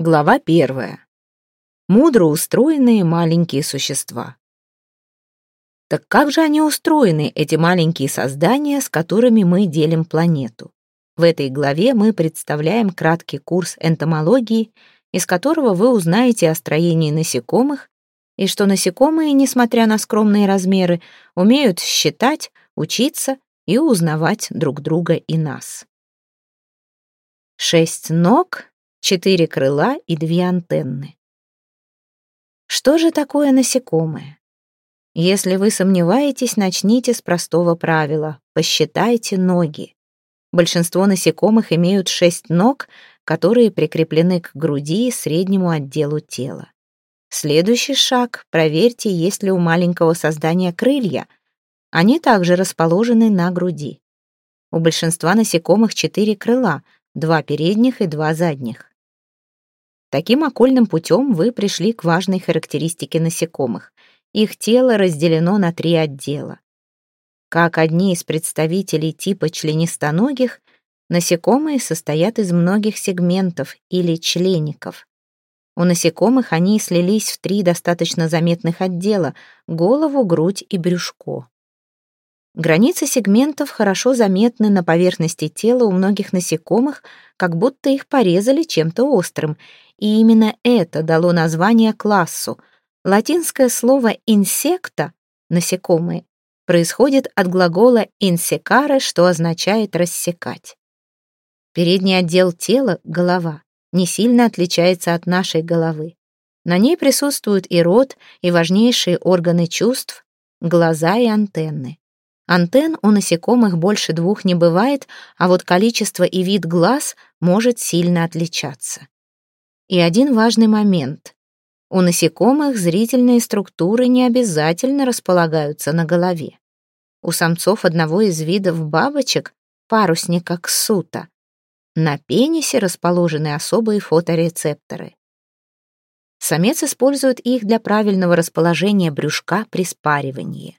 Глава первая. Мудро устроенные маленькие существа. Так как же они устроены, эти маленькие создания, с которыми мы делим планету? В этой главе мы представляем краткий курс энтомологии, из которого вы узнаете о строении насекомых и что насекомые, несмотря на скромные размеры, умеют считать, учиться и узнавать друг друга и нас. Шесть ног четыре крыла и две антенны. Что же такое насекомое? Если вы сомневаетесь, начните с простого правила. Посчитайте ноги. Большинство насекомых имеют шесть ног, которые прикреплены к груди и среднему отделу тела. Следующий шаг — проверьте, есть ли у маленького создания крылья. Они также расположены на груди. У большинства насекомых четыре крыла, два передних и два задних. Таким окольным путем вы пришли к важной характеристике насекомых. Их тело разделено на три отдела. Как одни из представителей типа членистоногих, насекомые состоят из многих сегментов или члеников. У насекомых они слились в три достаточно заметных отдела — голову, грудь и брюшко. Границы сегментов хорошо заметны на поверхности тела у многих насекомых, как будто их порезали чем-то острым, и именно это дало название классу. Латинское слово «инсекта» — насекомые происходит от глагола «инсекаре», что означает «рассекать». Передний отдел тела — голова — не сильно отличается от нашей головы. На ней присутствуют и рот, и важнейшие органы чувств, глаза и антенны. Антенн у насекомых больше двух не бывает, а вот количество и вид глаз может сильно отличаться. И один важный момент. У насекомых зрительные структуры не обязательно располагаются на голове. У самцов одного из видов бабочек, парусника ксута, на пенисе расположены особые фоторецепторы. Самец использует их для правильного расположения брюшка при спаривании.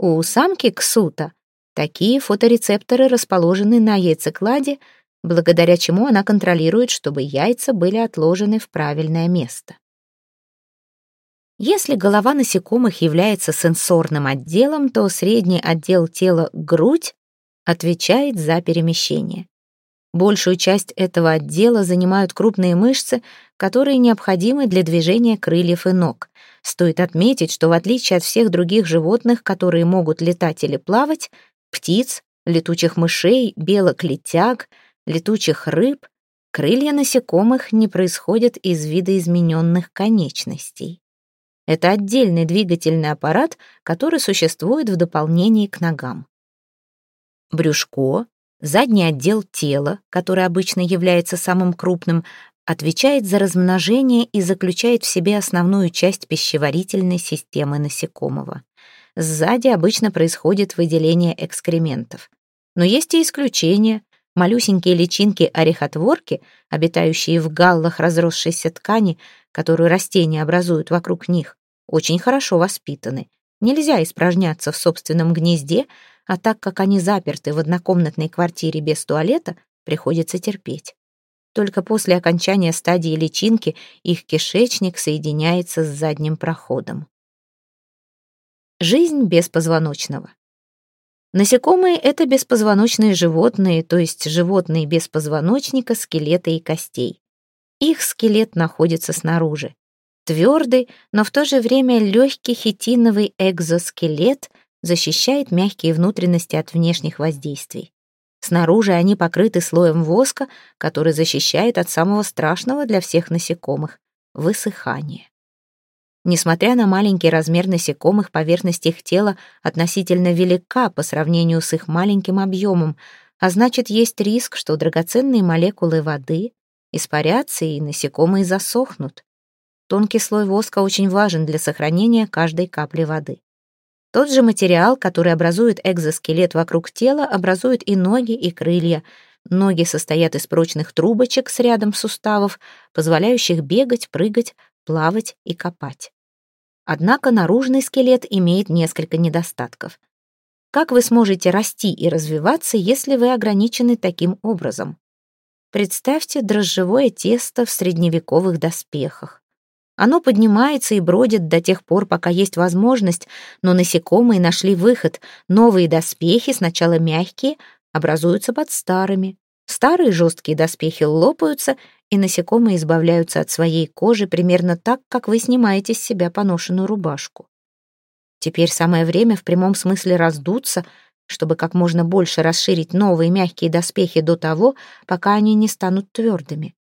У самки ксута такие фоторецепторы расположены на яйцекладе, благодаря чему она контролирует, чтобы яйца были отложены в правильное место. Если голова насекомых является сенсорным отделом, то средний отдел тела грудь отвечает за перемещение. Большую часть этого отдела занимают крупные мышцы, которые необходимы для движения крыльев и ног. Стоит отметить, что в отличие от всех других животных, которые могут летать или плавать, птиц, летучих мышей, белок-летяг — летучих рыб, крылья насекомых не происходят из видоизмененных конечностей. Это отдельный двигательный аппарат, который существует в дополнении к ногам. Брюшко, задний отдел тела, который обычно является самым крупным, отвечает за размножение и заключает в себе основную часть пищеварительной системы насекомого. Сзади обычно происходит выделение экскрементов. Но есть и исключения, Малюсенькие личинки-орехотворки, обитающие в галлах разросшейся ткани, которую растения образуют вокруг них, очень хорошо воспитаны. Нельзя испражняться в собственном гнезде, а так как они заперты в однокомнатной квартире без туалета, приходится терпеть. Только после окончания стадии личинки их кишечник соединяется с задним проходом. Жизнь без позвоночного. Насекомые — это беспозвоночные животные, то есть животные без позвоночника, скелета и костей. Их скелет находится снаружи. Твердый, но в то же время легкий хитиновый экзоскелет защищает мягкие внутренности от внешних воздействий. Снаружи они покрыты слоем воска, который защищает от самого страшного для всех насекомых — высыхания. Несмотря на маленький размер насекомых, поверхность их тела относительно велика по сравнению с их маленьким объемом, а значит, есть риск, что драгоценные молекулы воды испарятся и насекомые засохнут. Тонкий слой воска очень важен для сохранения каждой капли воды. Тот же материал, который образует экзоскелет вокруг тела, образует и ноги, и крылья. Ноги состоят из прочных трубочек с рядом суставов, позволяющих бегать, прыгать, плавать и копать. Однако наружный скелет имеет несколько недостатков. Как вы сможете расти и развиваться, если вы ограничены таким образом? Представьте дрожжевое тесто в средневековых доспехах. Оно поднимается и бродит до тех пор, пока есть возможность, но насекомые нашли выход. Новые доспехи, сначала мягкие, образуются под старыми. Старые жесткие доспехи лопаются, и насекомые избавляются от своей кожи примерно так, как вы снимаете с себя поношенную рубашку. Теперь самое время в прямом смысле раздуться, чтобы как можно больше расширить новые мягкие доспехи до того, пока они не станут твердыми.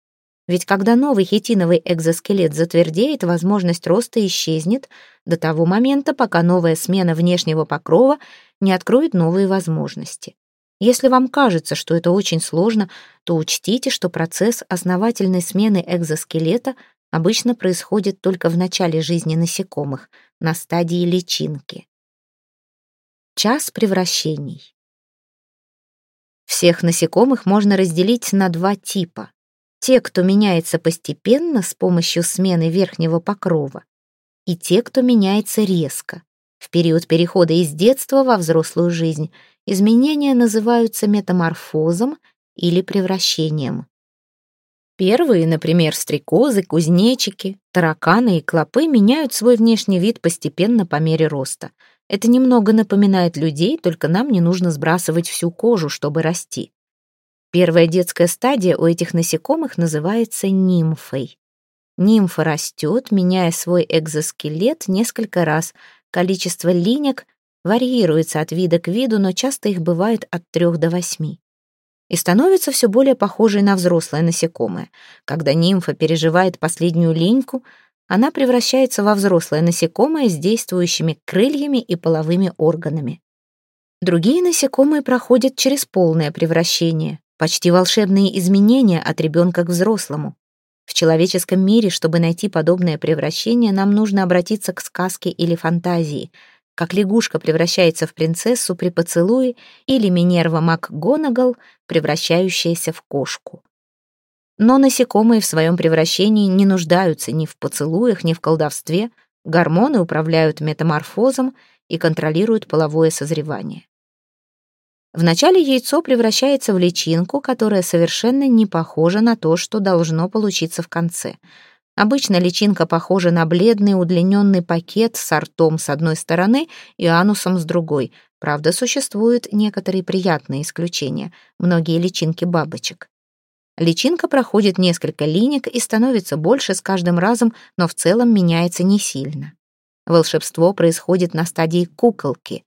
Ведь когда новый хитиновый экзоскелет затвердеет, возможность роста исчезнет до того момента, пока новая смена внешнего покрова не откроет новые возможности. Если вам кажется, что это очень сложно, то учтите, что процесс основательной смены экзоскелета обычно происходит только в начале жизни насекомых, на стадии личинки. Час превращений. Всех насекомых можно разделить на два типа те, кто меняется постепенно с помощью смены верхнего покрова, и те, кто меняется резко. В период перехода из детства во взрослую жизнь изменения называются метаморфозом или превращением. Первые, например, стрекозы, кузнечики, тараканы и клопы меняют свой внешний вид постепенно по мере роста. Это немного напоминает людей, только нам не нужно сбрасывать всю кожу, чтобы расти. Первая детская стадия у этих насекомых называется нимфой. Нимфа растет, меняя свой экзоскелет несколько раз. Количество линек варьируется от вида к виду, но часто их бывает от трех до восьми. И становится все более похожей на взрослое насекомое. Когда нимфа переживает последнюю линьку, она превращается во взрослое насекомое с действующими крыльями и половыми органами. Другие насекомые проходят через полное превращение. Почти волшебные изменения от ребенка к взрослому. В человеческом мире, чтобы найти подобное превращение, нам нужно обратиться к сказке или фантазии, как лягушка превращается в принцессу при поцелуе или Минерва МакГонагал, превращающаяся в кошку. Но насекомые в своем превращении не нуждаются ни в поцелуях, ни в колдовстве, гормоны управляют метаморфозом и контролируют половое созревание. Вначале яйцо превращается в личинку, которая совершенно не похожа на то, что должно получиться в конце. Обычно личинка похожа на бледный удлиненный пакет с ртом с одной стороны и анусом с другой. Правда, существуют некоторые приятные исключения, многие личинки бабочек. Личинка проходит несколько линик и становится больше с каждым разом, но в целом меняется не сильно. Волшебство происходит на стадии куколки.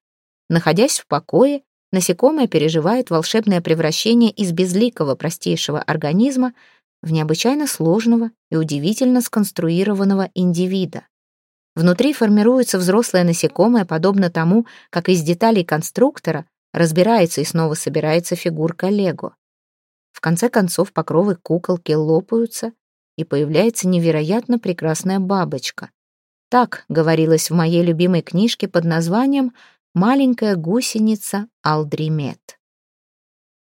Находясь в покое, насекомое переживает волшебное превращение из безликого простейшего организма в необычайно сложного и удивительно сконструированного индивида. Внутри формируется взрослое насекомое, подобно тому, как из деталей конструктора разбирается и снова собирается фигурка Лего. В конце концов покровы куколки лопаются, и появляется невероятно прекрасная бабочка. Так говорилось в моей любимой книжке под названием маленькая гусеница Алдримет.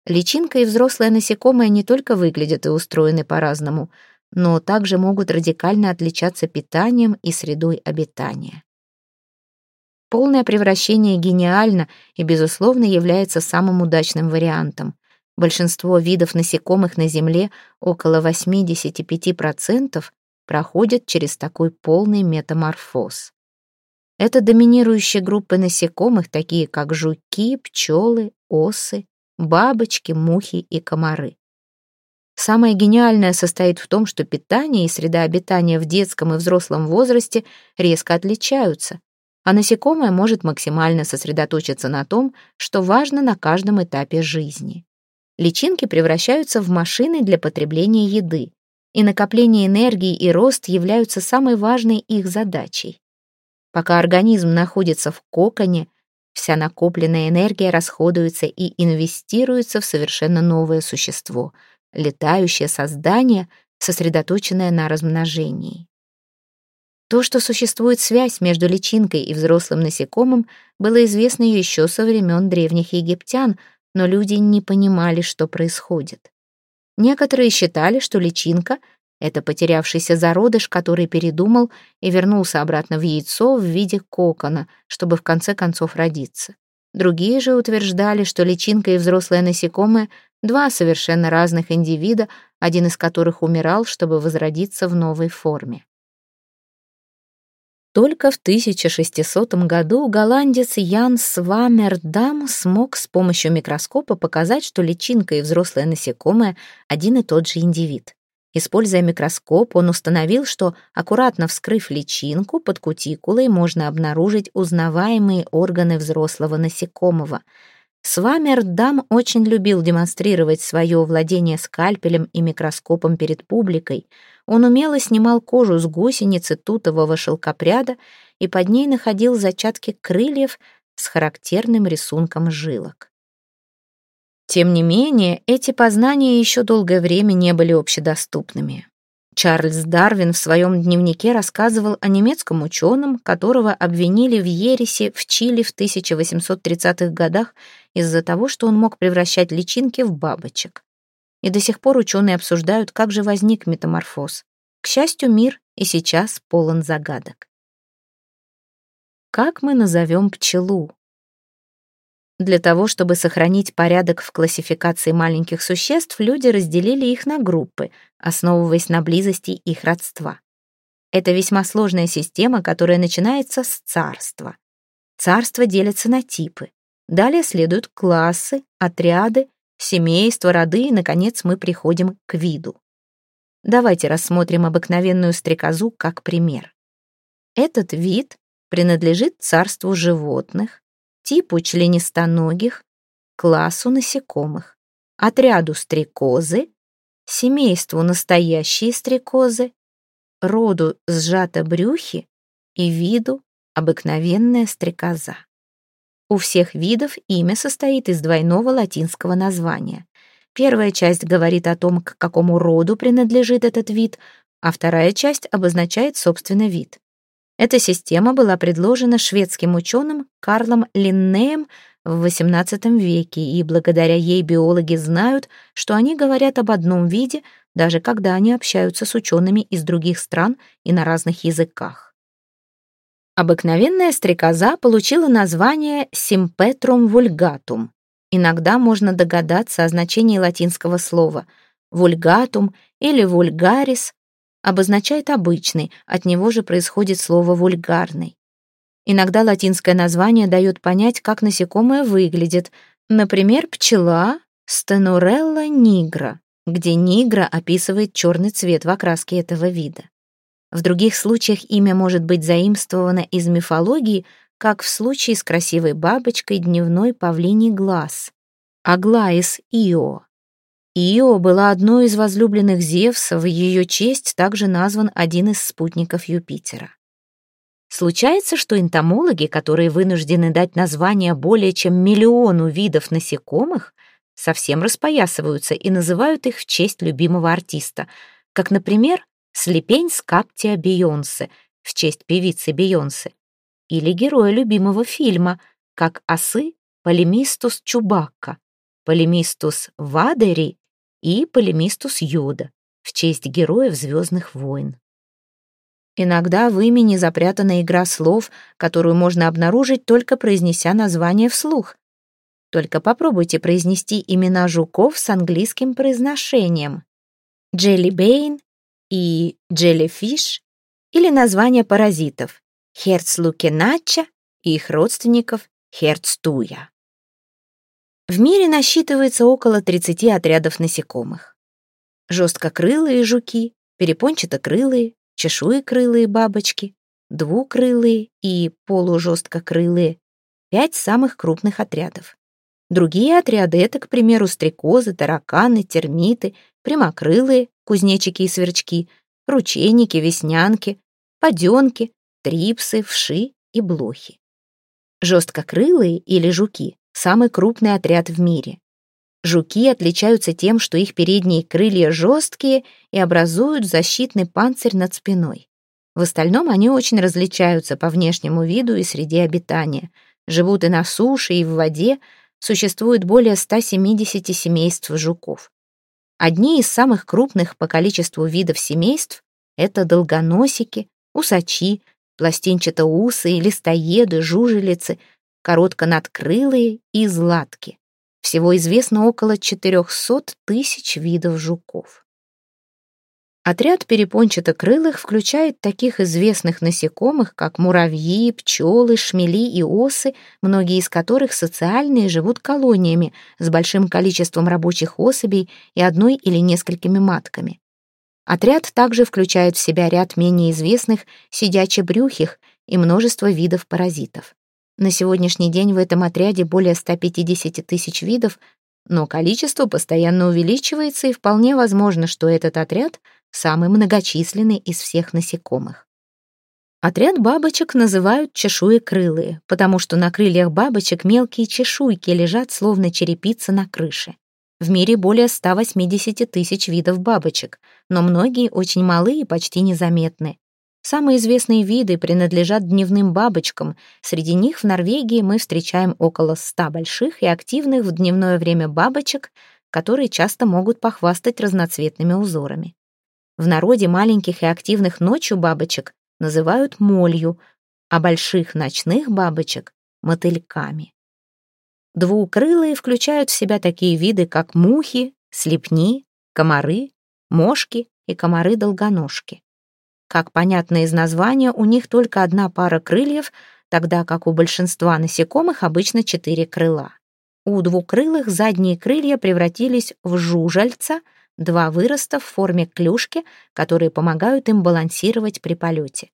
Личинка и взрослое насекомое не только выглядят и устроены по-разному, но также могут радикально отличаться питанием и средой обитания. Полное превращение гениально и, безусловно, является самым удачным вариантом. Большинство видов насекомых на Земле, около 85%, проходят через такой полный метаморфоз. Это доминирующие группы насекомых, такие как жуки, пчелы, осы, бабочки, мухи и комары. Самое гениальное состоит в том, что питание и среда обитания в детском и взрослом возрасте резко отличаются, а насекомое может максимально сосредоточиться на том, что важно на каждом этапе жизни. Личинки превращаются в машины для потребления еды, и накопление энергии и рост являются самой важной их задачей. Пока организм находится в коконе, вся накопленная энергия расходуется и инвестируется в совершенно новое существо, летающее создание, сосредоточенное на размножении. То, что существует связь между личинкой и взрослым насекомым, было известно еще со времен древних египтян, но люди не понимали, что происходит. Некоторые считали, что личинка это потерявшийся зародыш, который передумал и вернулся обратно в яйцо в виде кокона, чтобы в конце концов родиться. Другие же утверждали, что личинка и взрослое насекомое Два совершенно разных индивида, один из которых умирал, чтобы возродиться в новой форме. Только в 1600 году голландец Ян Свамердам смог с помощью микроскопа показать, что личинка и взрослое насекомое — один и тот же индивид. Используя микроскоп, он установил, что, аккуратно вскрыв личинку, под кутикулой можно обнаружить узнаваемые органы взрослого насекомого — Свамердам очень любил демонстрировать свое владение скальпелем и микроскопом перед публикой. Он умело снимал кожу с гусеницы тутового шелкопряда и под ней находил зачатки крыльев с характерным рисунком жилок. Тем не менее, эти познания еще долгое время не были общедоступными. Чарльз Дарвин в своем дневнике рассказывал о немецком ученом, которого обвинили в ересе в Чили в 1830-х годах из-за того, что он мог превращать личинки в бабочек. И до сих пор ученые обсуждают, как же возник метаморфоз. К счастью, мир и сейчас полон загадок. Как мы назовем пчелу? Для того, чтобы сохранить порядок в классификации маленьких существ, люди разделили их на группы, основываясь на близости их родства. Это весьма сложная система, которая начинается с царства. Царство делится на типы. Далее следуют классы, отряды, семейства, роды, и, наконец, мы приходим к виду. Давайте рассмотрим обыкновенную стрекозу как пример. Этот вид принадлежит царству животных, типу членистоногих, классу насекомых, отряду стрекозы, семейству настоящие стрекозы, роду сжатобрюхи и виду обыкновенная стрекоза. У всех видов имя состоит из двойного латинского названия. Первая часть говорит о том, к какому роду принадлежит этот вид, а вторая часть обозначает собственный вид. Эта система была предложена шведским ученым Карлом Линнеем в XVIII веке, и благодаря ей биологи знают, что они говорят об одном виде, даже когда они общаются с учеными из других стран и на разных языках. Обыкновенная стрекоза получила название Симпетрум вульгатум. Иногда можно догадаться о значении латинского слова вульгатум или вульгарис обозначает обычный, от него же происходит слово вульгарный. Иногда латинское название дает понять, как насекомое выглядит. Например, пчела стенурелла нигра, где нигра описывает черный цвет в окраске этого вида. В других случаях имя может быть заимствовано из мифологии, как в случае с красивой бабочкой дневной павлиний глаз. Аглаис Ио. Ио была одной из возлюбленных Зевса, в ее честь также назван один из спутников Юпитера. Случается, что энтомологи, которые вынуждены дать название более чем миллиону видов насекомых, совсем распоясываются и называют их в честь любимого артиста, как, например, слепень скаптия Бейонсе в честь певицы Бейонсе, или героя любимого фильма, как осы Полемистус Чубакка, Полемистус Вадери и полемистус Йода в честь героев «Звездных войн». Иногда в имени запрятана игра слов, которую можно обнаружить, только произнеся название вслух. Только попробуйте произнести имена жуков с английским произношением. Джеллибейн и Джеллифиш или названия паразитов Херцлукенача и их родственников Херцтуя. В мире насчитывается около 30 отрядов насекомых. Жесткокрылые жуки, перепончатокрылые, чешуекрылые бабочки, двукрылые и полужесткокрылые — пять самых крупных отрядов. Другие отряды — это, к примеру, стрекозы, тараканы, термиты, прямокрылые, кузнечики и сверчки, ручейники, веснянки, поденки, трипсы, вши и блохи. Жесткокрылые или жуки самый крупный отряд в мире. Жуки отличаются тем, что их передние крылья жесткие и образуют защитный панцирь над спиной. В остальном они очень различаются по внешнему виду и среде обитания. Живут и на суше, и в воде. Существует более 170 семейств жуков. Одни из самых крупных по количеству видов семейств — это долгоносики, усачи, пластинчатоусы, листоеды, жужелицы, коротконадкрылые и златки. Всего известно около 400 тысяч видов жуков. Отряд перепончатокрылых включает таких известных насекомых, как муравьи, пчелы, шмели и осы, многие из которых социальные живут колониями с большим количеством рабочих особей и одной или несколькими матками. Отряд также включает в себя ряд менее известных сидячебрюхих и множество видов паразитов. На сегодняшний день в этом отряде более 150 тысяч видов, но количество постоянно увеличивается, и вполне возможно, что этот отряд самый многочисленный из всех насекомых. Отряд бабочек называют чешуекрылые, потому что на крыльях бабочек мелкие чешуйки лежат, словно черепица на крыше. В мире более 180 тысяч видов бабочек, но многие очень малы и почти незаметны. Самые известные виды принадлежат дневным бабочкам. Среди них в Норвегии мы встречаем около 100 больших и активных в дневное время бабочек, которые часто могут похвастать разноцветными узорами. В народе маленьких и активных ночью бабочек называют молью, а больших ночных бабочек — мотыльками. Двукрылые включают в себя такие виды, как мухи, слепни, комары, мошки и комары-долгоножки. Как понятно из названия, у них только одна пара крыльев, тогда как у большинства насекомых обычно четыре крыла. У двукрылых задние крылья превратились в жужальца — два выроста в форме клюшки, которые помогают им балансировать при полете.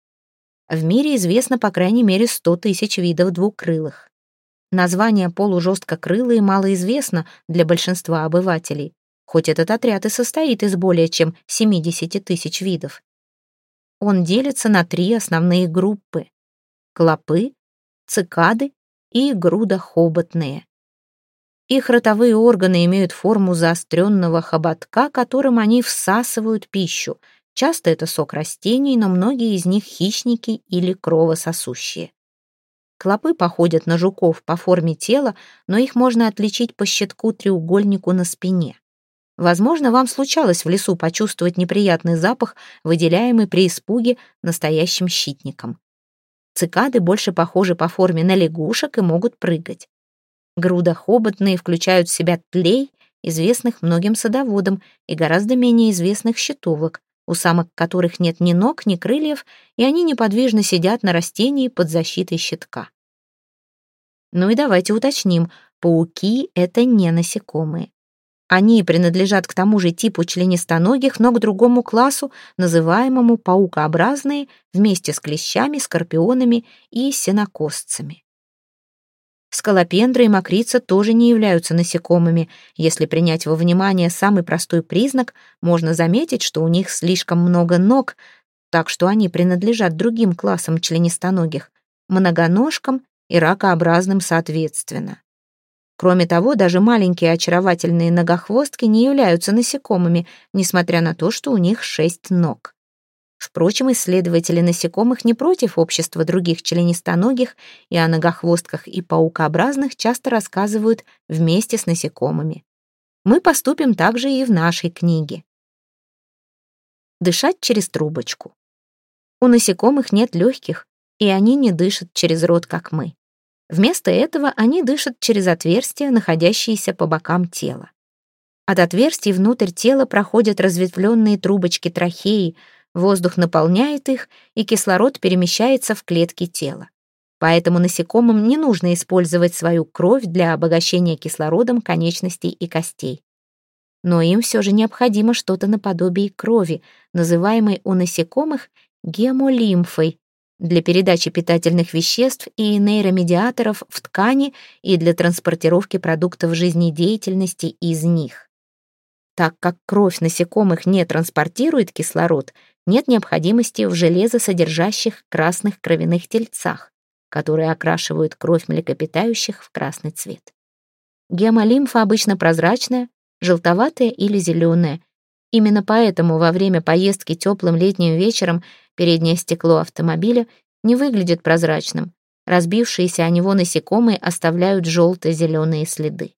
В мире известно по крайней мере 100 тысяч видов двукрылых. Название полужесткокрылые малоизвестно для большинства обывателей, хоть этот отряд и состоит из более чем 70 тысяч видов. Он делится на три основные группы — клопы, цикады и грудохоботные. Их ротовые органы имеют форму заостренного хоботка, которым они всасывают пищу. Часто это сок растений, но многие из них хищники или кровососущие. Клопы походят на жуков по форме тела, но их можно отличить по щитку-треугольнику на спине. Возможно, вам случалось в лесу почувствовать неприятный запах, выделяемый при испуге настоящим щитником. Цикады больше похожи по форме на лягушек и могут прыгать. Грудохоботные включают в себя тлей, известных многим садоводам, и гораздо менее известных щитовок, у самок которых нет ни ног, ни крыльев, и они неподвижно сидят на растении под защитой щитка. Ну и давайте уточним, пауки — это не насекомые. Они принадлежат к тому же типу членистоногих, но к другому классу, называемому паукообразные, вместе с клещами, скорпионами и сенокосцами. Скалопендры и мокрица тоже не являются насекомыми. Если принять во внимание самый простой признак, можно заметить, что у них слишком много ног, так что они принадлежат другим классам членистоногих, многоножкам и ракообразным соответственно. Кроме того, даже маленькие очаровательные ногохвостки не являются насекомыми, несмотря на то, что у них шесть ног. Впрочем, исследователи насекомых не против общества других членистоногих и о ногохвостках и паукообразных часто рассказывают вместе с насекомыми. Мы поступим также и в нашей книге. Дышать через трубочку. У насекомых нет легких, и они не дышат через рот, как мы. Вместо этого они дышат через отверстия, находящиеся по бокам тела. От отверстий внутрь тела проходят разветвленные трубочки трахеи, Воздух наполняет их, и кислород перемещается в клетки тела. Поэтому насекомым не нужно использовать свою кровь для обогащения кислородом конечностей и костей. Но им все же необходимо что-то наподобие крови, называемой у насекомых гемолимфой, для передачи питательных веществ и нейромедиаторов в ткани и для транспортировки продуктов жизнедеятельности из них. Так как кровь насекомых не транспортирует кислород, нет необходимости в железосодержащих красных кровяных тельцах, которые окрашивают кровь млекопитающих в красный цвет. Гемолимфа обычно прозрачная, желтоватая или зеленая. Именно поэтому во время поездки теплым летним вечером переднее стекло автомобиля не выглядит прозрачным. Разбившиеся о него насекомые оставляют желто-зеленые следы.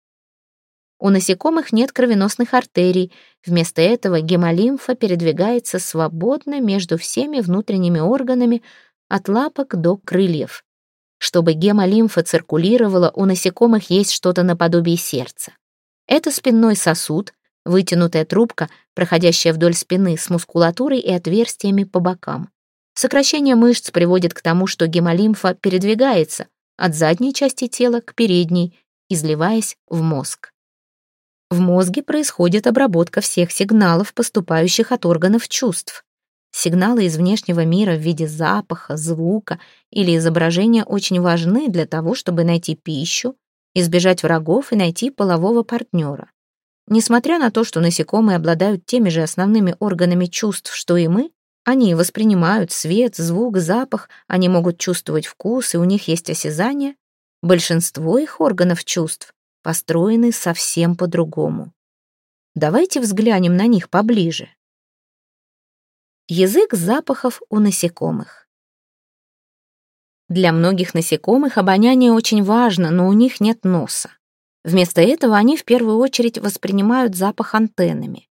У насекомых нет кровеносных артерий, вместо этого гемолимфа передвигается свободно между всеми внутренними органами от лапок до крыльев. Чтобы гемолимфа циркулировала, у насекомых есть что-то наподобие сердца. Это спинной сосуд, вытянутая трубка, проходящая вдоль спины с мускулатурой и отверстиями по бокам. Сокращение мышц приводит к тому, что гемолимфа передвигается от задней части тела к передней, изливаясь в мозг. В мозге происходит обработка всех сигналов, поступающих от органов чувств. Сигналы из внешнего мира в виде запаха, звука или изображения очень важны для того, чтобы найти пищу, избежать врагов и найти полового партнера. Несмотря на то, что насекомые обладают теми же основными органами чувств, что и мы, они воспринимают свет, звук, запах, они могут чувствовать вкус, и у них есть осязание, большинство их органов чувств построены совсем по-другому. Давайте взглянем на них поближе. Язык запахов у насекомых. Для многих насекомых обоняние очень важно, но у них нет носа. Вместо этого они в первую очередь воспринимают запах антеннами.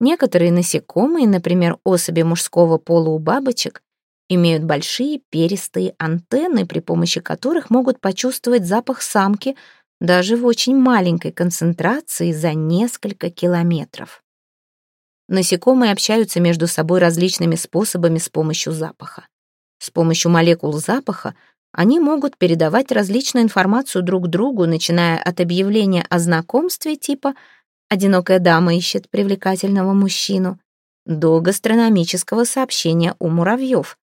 Некоторые насекомые, например, особи мужского пола у бабочек, имеют большие перистые антенны, при помощи которых могут почувствовать запах самки даже в очень маленькой концентрации за несколько километров. Насекомые общаются между собой различными способами с помощью запаха. С помощью молекул запаха они могут передавать различную информацию друг другу, начиная от объявления о знакомстве типа «одинокая дама ищет привлекательного мужчину» до гастрономического сообщения у муравьев.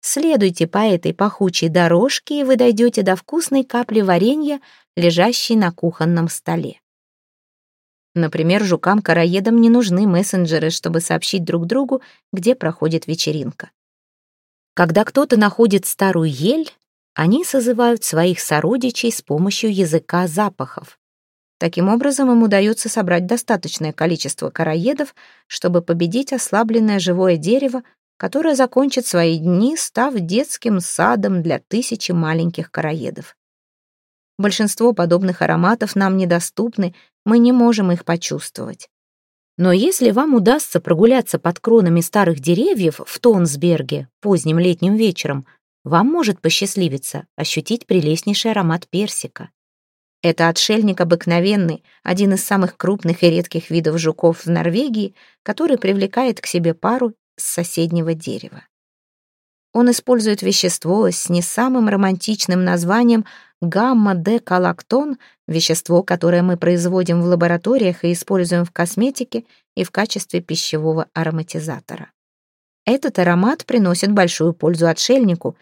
Следуйте по этой пахучей дорожке, и вы дойдете до вкусной капли варенья, лежащей на кухонном столе. Например, жукам-караедам не нужны мессенджеры, чтобы сообщить друг другу, где проходит вечеринка. Когда кто-то находит старую ель, они созывают своих сородичей с помощью языка запахов. Таким образом, им удается собрать достаточное количество караедов, чтобы победить ослабленное живое дерево, которое закончит свои дни, став детским садом для тысячи маленьких караедов. Большинство подобных ароматов нам недоступны, мы не можем их почувствовать. Но если вам удастся прогуляться под кронами старых деревьев в Тонсберге поздним летним вечером, вам может посчастливиться ощутить прелестнейший аромат персика. Это отшельник обыкновенный, один из самых крупных и редких видов жуков в Норвегии, который привлекает к себе пару с соседнего дерева. Он использует вещество с не самым романтичным названием гамма-декалактон, вещество, которое мы производим в лабораториях и используем в косметике и в качестве пищевого ароматизатора. Этот аромат приносит большую пользу отшельнику,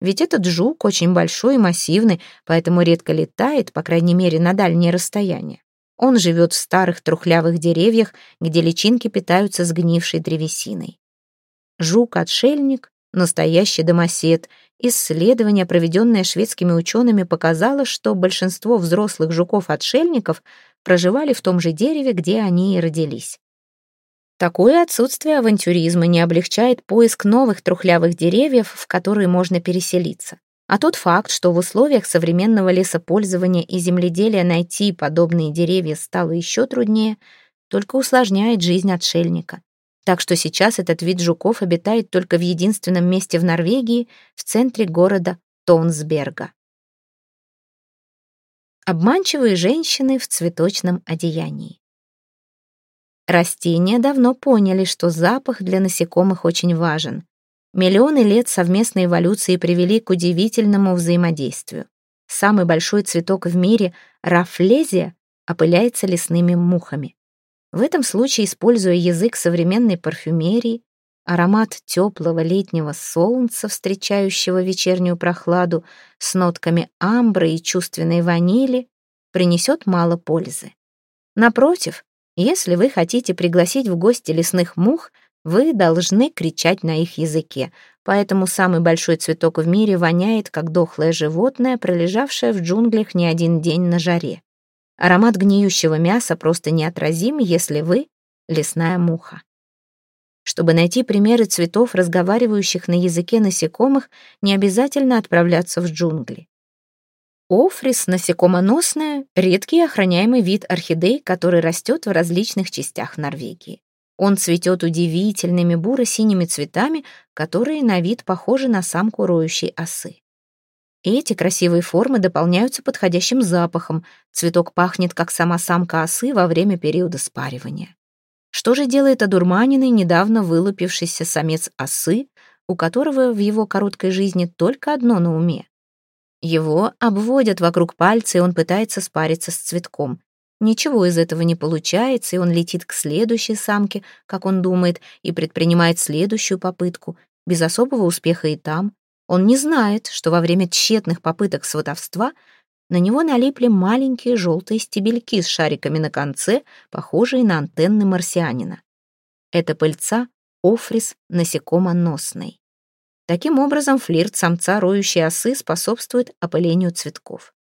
ведь этот жук очень большой и массивный, поэтому редко летает, по крайней мере, на дальние расстояния. Он живет в старых трухлявых деревьях, где личинки питаются сгнившей древесиной. Жук-отшельник — настоящий домосед. Исследование, проведенное шведскими учеными, показало, что большинство взрослых жуков-отшельников проживали в том же дереве, где они и родились. Такое отсутствие авантюризма не облегчает поиск новых трухлявых деревьев, в которые можно переселиться. А тот факт, что в условиях современного лесопользования и земледелия найти подобные деревья стало еще труднее, только усложняет жизнь отшельника. Так что сейчас этот вид жуков обитает только в единственном месте в Норвегии, в центре города Тонсберга. Обманчивые женщины в цветочном одеянии. Растения давно поняли, что запах для насекомых очень важен. Миллионы лет совместной эволюции привели к удивительному взаимодействию. Самый большой цветок в мире, рафлезия, опыляется лесными мухами. В этом случае, используя язык современной парфюмерии, аромат теплого летнего солнца, встречающего вечернюю прохладу с нотками амбры и чувственной ванили, принесет мало пользы. Напротив, если вы хотите пригласить в гости лесных мух, вы должны кричать на их языке, поэтому самый большой цветок в мире воняет, как дохлое животное, пролежавшее в джунглях не один день на жаре. Аромат гниющего мяса просто неотразим, если вы — лесная муха. Чтобы найти примеры цветов, разговаривающих на языке насекомых, не обязательно отправляться в джунгли. Офрис насекомоносная — редкий охраняемый вид орхидей, который растет в различных частях Норвегии. Он цветет удивительными буро-синими цветами, которые на вид похожи на самку роющей осы. Эти красивые формы дополняются подходящим запахом. Цветок пахнет, как сама самка осы во время периода спаривания. Что же делает одурманенный, недавно вылупившийся самец осы, у которого в его короткой жизни только одно на уме? Его обводят вокруг пальца, и он пытается спариться с цветком. Ничего из этого не получается, и он летит к следующей самке, как он думает, и предпринимает следующую попытку, без особого успеха и там. Он не знает, что во время тщетных попыток сватовства на него налипли маленькие желтые стебельки с шариками на конце, похожие на антенны марсианина. Это пыльца офрис насекомоносной. Таким образом, флирт самца роющей осы способствует опылению цветков.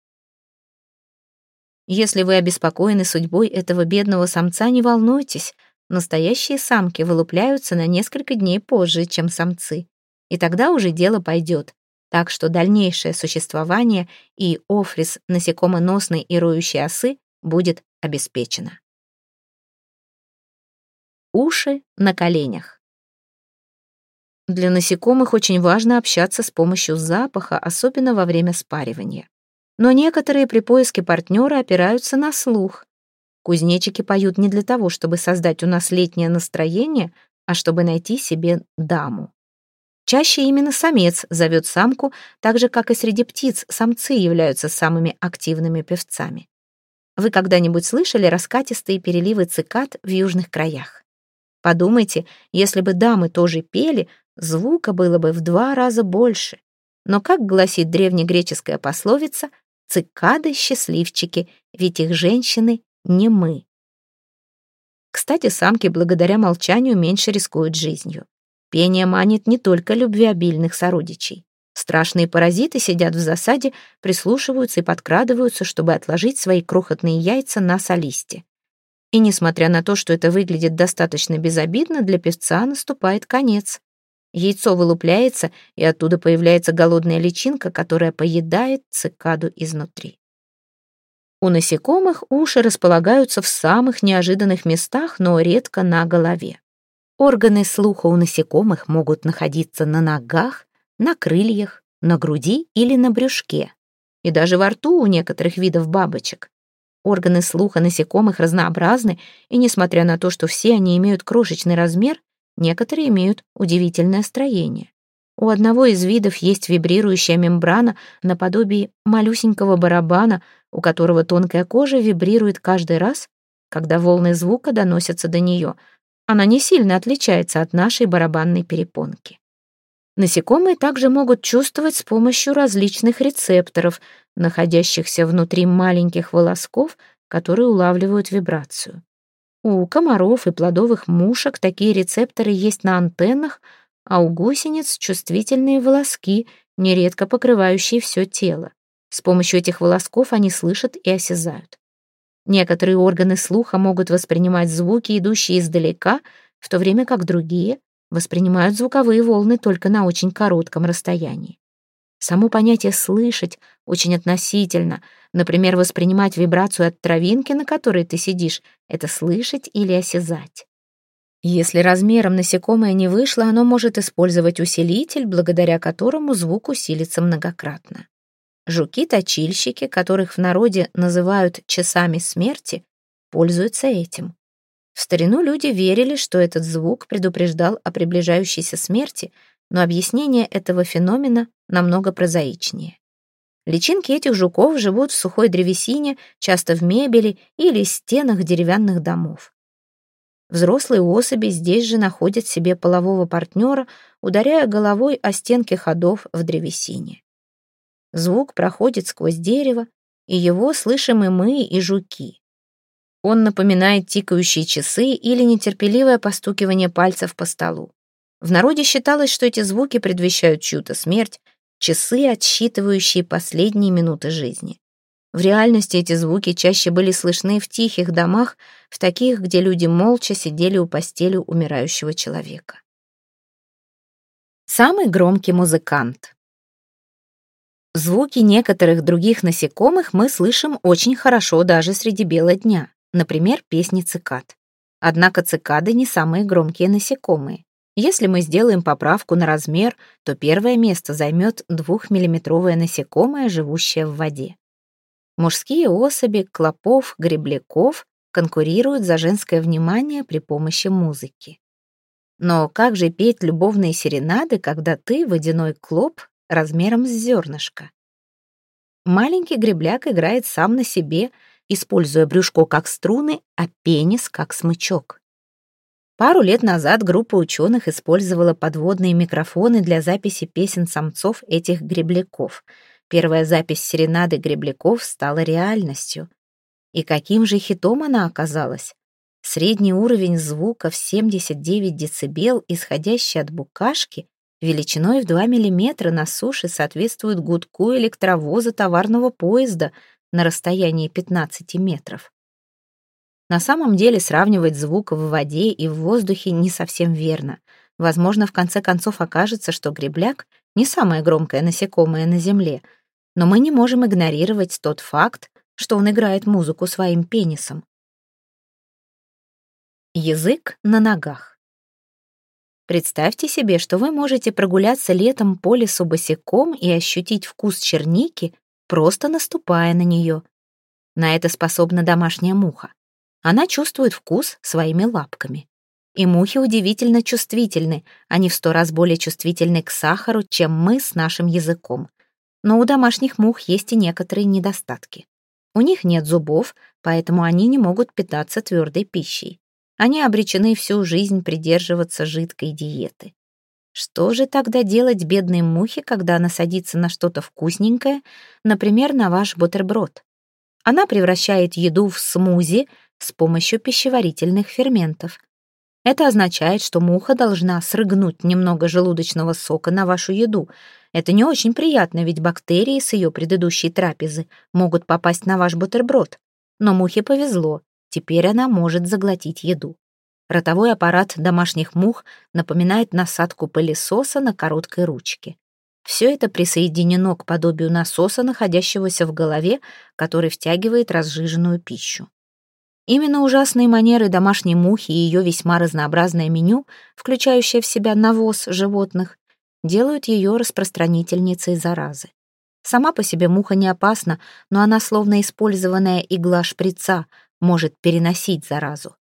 Если вы обеспокоены судьбой этого бедного самца, не волнуйтесь. Настоящие самки вылупляются на несколько дней позже, чем самцы. И тогда уже дело пойдет. Так что дальнейшее существование и офрис насекомоносной и роющей осы будет обеспечено. Уши на коленях. Для насекомых очень важно общаться с помощью запаха, особенно во время спаривания. Но некоторые при поиске партнера опираются на слух. Кузнечики поют не для того, чтобы создать у нас летнее настроение, а чтобы найти себе даму. Чаще именно самец зовет самку, так же, как и среди птиц, самцы являются самыми активными певцами. Вы когда-нибудь слышали раскатистые переливы цикад в южных краях? Подумайте, если бы дамы тоже пели, звука было бы в два раза больше. Но, как гласит древнегреческая пословица, цикады — счастливчики, ведь их женщины не мы. Кстати, самки благодаря молчанию меньше рискуют жизнью. Пение манит не только любвеобильных сородичей. Страшные паразиты сидят в засаде, прислушиваются и подкрадываются, чтобы отложить свои крохотные яйца на солисте. И несмотря на то, что это выглядит достаточно безобидно, для певца наступает конец. Яйцо вылупляется, и оттуда появляется голодная личинка, которая поедает цикаду изнутри. У насекомых уши располагаются в самых неожиданных местах, но редко на голове. Органы слуха у насекомых могут находиться на ногах, на крыльях, на груди или на брюшке, и даже во рту у некоторых видов бабочек. Органы слуха насекомых разнообразны, и несмотря на то, что все они имеют крошечный размер, Некоторые имеют удивительное строение. У одного из видов есть вибрирующая мембрана наподобие малюсенького барабана, у которого тонкая кожа вибрирует каждый раз, когда волны звука доносятся до нее. Она не сильно отличается от нашей барабанной перепонки. Насекомые также могут чувствовать с помощью различных рецепторов, находящихся внутри маленьких волосков, которые улавливают вибрацию. У комаров и плодовых мушек такие рецепторы есть на антеннах, а у гусениц чувствительные волоски, нередко покрывающие все тело. С помощью этих волосков они слышат и осязают. Некоторые органы слуха могут воспринимать звуки, идущие издалека, в то время как другие воспринимают звуковые волны только на очень коротком расстоянии. Само понятие «слышать» очень относительно. Например, воспринимать вибрацию от травинки, на которой ты сидишь, это слышать или осязать. Если размером насекомое не вышло, оно может использовать усилитель, благодаря которому звук усилится многократно. Жуки-точильщики, которых в народе называют «часами смерти», пользуются этим. В старину люди верили, что этот звук предупреждал о приближающейся смерти — но объяснение этого феномена намного прозаичнее. Личинки этих жуков живут в сухой древесине, часто в мебели или стенах деревянных домов. Взрослые особи здесь же находят себе полового партнера, ударяя головой о стенки ходов в древесине. Звук проходит сквозь дерево, и его слышим и мы, и жуки. Он напоминает тикающие часы или нетерпеливое постукивание пальцев по столу. В народе считалось, что эти звуки предвещают чью-то смерть, часы, отсчитывающие последние минуты жизни. В реальности эти звуки чаще были слышны в тихих домах, в таких, где люди молча сидели у постели умирающего человека. Самый громкий музыкант. Звуки некоторых других насекомых мы слышим очень хорошо даже среди бела дня, например, песни цикад. Однако цикады не самые громкие насекомые. Если мы сделаем поправку на размер, то первое место займет двухмиллиметровое насекомое, живущее в воде. Мужские особи клопов, гребляков конкурируют за женское внимание при помощи музыки. Но как же петь любовные серенады, когда ты водяной клоп размером с зернышко? Маленький гребляк играет сам на себе, используя брюшко как струны, а пенис как смычок. Пару лет назад группа ученых использовала подводные микрофоны для записи песен самцов этих гребляков. Первая запись серенады гребляков стала реальностью. И каким же хитом она оказалась? Средний уровень звука в 79 дБ, исходящий от букашки, величиной в 2 мм на суше соответствует гудку электровоза товарного поезда на расстоянии 15 метров. На самом деле сравнивать звук в воде и в воздухе не совсем верно. Возможно, в конце концов окажется, что гребляк — не самое громкое насекомое на Земле, но мы не можем игнорировать тот факт, что он играет музыку своим пенисом. Язык на ногах. Представьте себе, что вы можете прогуляться летом по лесу босиком и ощутить вкус черники, просто наступая на нее. На это способна домашняя муха. Она чувствует вкус своими лапками. И мухи удивительно чувствительны, они в сто раз более чувствительны к сахару, чем мы с нашим языком. Но у домашних мух есть и некоторые недостатки. У них нет зубов, поэтому они не могут питаться твердой пищей. Они обречены всю жизнь придерживаться жидкой диеты. Что же тогда делать бедной мухе, когда она садится на что-то вкусненькое, например, на ваш бутерброд? Она превращает еду в смузи с помощью пищеварительных ферментов. Это означает, что муха должна срыгнуть немного желудочного сока на вашу еду. Это не очень приятно, ведь бактерии с ее предыдущей трапезы могут попасть на ваш бутерброд. Но мухе повезло, Теперь она может заглотить еду. Ротовой аппарат домашних мух напоминает насадку пылесоса на короткой ручке. Все это присоединено к подобию насоса, находящегося в голове, который втягивает разжиженную пищу. Именно ужасные манеры домашней мухи и ее весьма разнообразное меню, включающее в себя навоз животных, делают ее распространительницей заразы. Сама по себе муха не опасна, но она словно использованная игла шприца, может переносить заразу.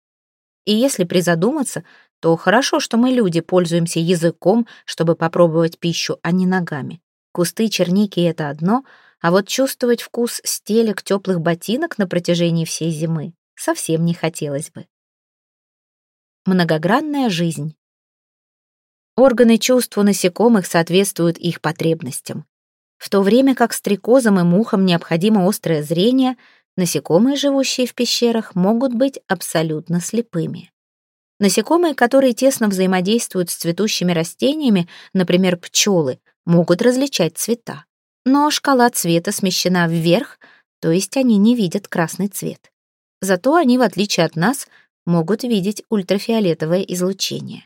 И если призадуматься, то хорошо, что мы, люди, пользуемся языком, чтобы попробовать пищу, а не ногами. Кусты черники — это одно, а вот чувствовать вкус стелек теплых ботинок на протяжении всей зимы совсем не хотелось бы. Многогранная жизнь. Органы чувств у насекомых соответствуют их потребностям. В то время как стрекозам и мухам необходимо острое зрение — Насекомые, живущие в пещерах, могут быть абсолютно слепыми. Насекомые, которые тесно взаимодействуют с цветущими растениями, например, пчелы, могут различать цвета. Но шкала цвета смещена вверх, то есть они не видят красный цвет. Зато они, в отличие от нас, могут видеть ультрафиолетовое излучение.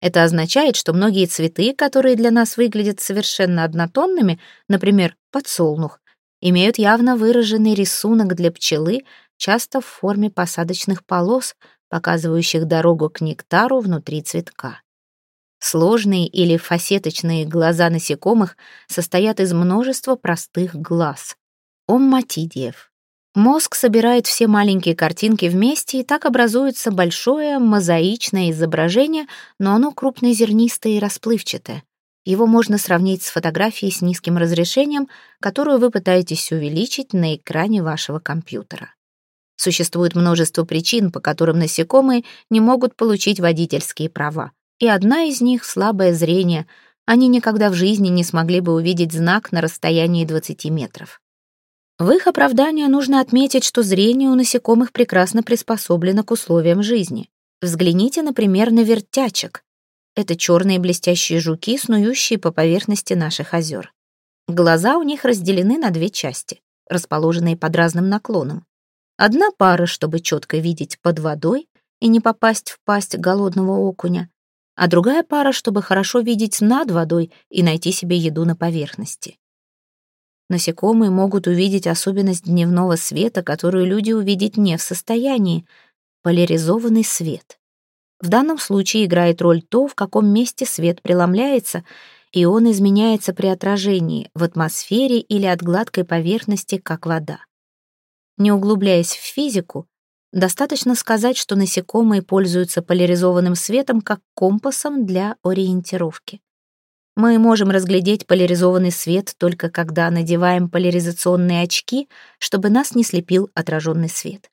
Это означает, что многие цветы, которые для нас выглядят совершенно однотонными, например, подсолнух, имеют явно выраженный рисунок для пчелы, часто в форме посадочных полос, показывающих дорогу к нектару внутри цветка. Сложные или фасеточные глаза насекомых состоят из множества простых глаз. Омматидиев. Мозг собирает все маленькие картинки вместе, и так образуется большое мозаичное изображение, но оно крупнозернистое и расплывчатое. Его можно сравнить с фотографией с низким разрешением, которую вы пытаетесь увеличить на экране вашего компьютера. Существует множество причин, по которым насекомые не могут получить водительские права. И одна из них — слабое зрение. Они никогда в жизни не смогли бы увидеть знак на расстоянии 20 метров. В их оправдание нужно отметить, что зрение у насекомых прекрасно приспособлено к условиям жизни. Взгляните, например, на вертячек. Это черные блестящие жуки, снующие по поверхности наших озер. Глаза у них разделены на две части, расположенные под разным наклоном. Одна пара, чтобы четко видеть под водой и не попасть в пасть голодного окуня, а другая пара, чтобы хорошо видеть над водой и найти себе еду на поверхности. Насекомые могут увидеть особенность дневного света, которую люди увидеть не в состоянии — поляризованный свет. В данном случае играет роль то, в каком месте свет преломляется, и он изменяется при отражении в атмосфере или от гладкой поверхности, как вода. Не углубляясь в физику, достаточно сказать, что насекомые пользуются поляризованным светом как компасом для ориентировки. Мы можем разглядеть поляризованный свет только когда надеваем поляризационные очки, чтобы нас не слепил отраженный свет.